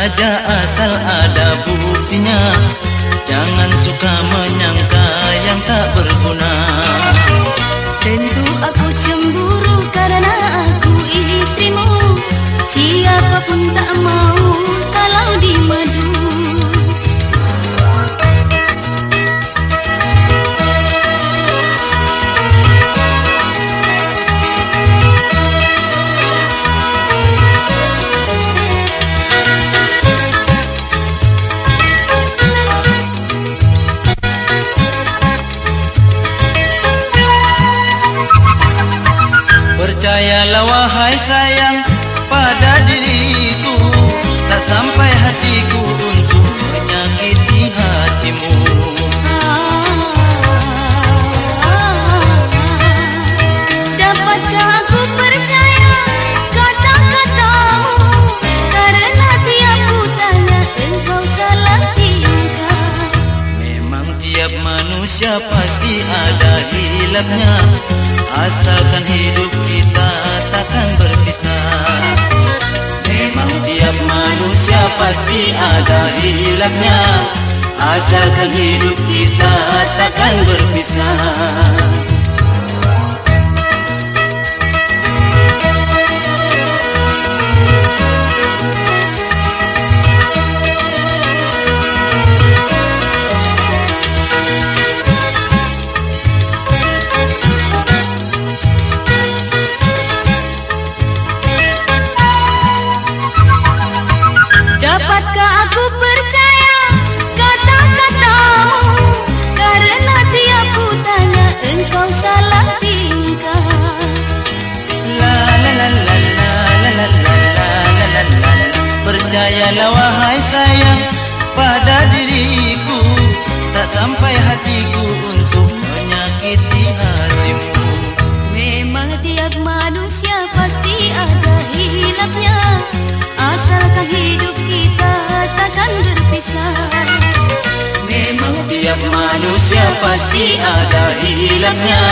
राजा असल Percayalah wahai sayang pada diriku Tak sampai hatiku untuk menyakiti hatimu. Dapatkah aku percaya kata-katamu Karena tiap ku tanya engkau salah tingkah. Memang tiap manusia pasti ada hilafnya Asalkan hidup kita takkan berpisah. Memang tiap manusia pasti ada hilafnya Asalkan hidup kita takkan berpisah Dapatkah aku percaya kata-katamu Karena tiap ku tanya engkau salah tingkah La la la la la la la la la la la la Percayalah wahai sayang pada diriku Tak sampai hatiku untuk menyakiti hatimu Memang tiap manusia pasti ada hilafnya Asalkan hidup manusia pasti ada hilangnya.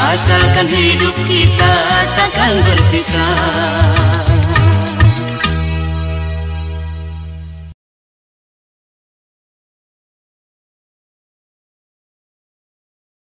Asalkan hidup kita takkan berpisah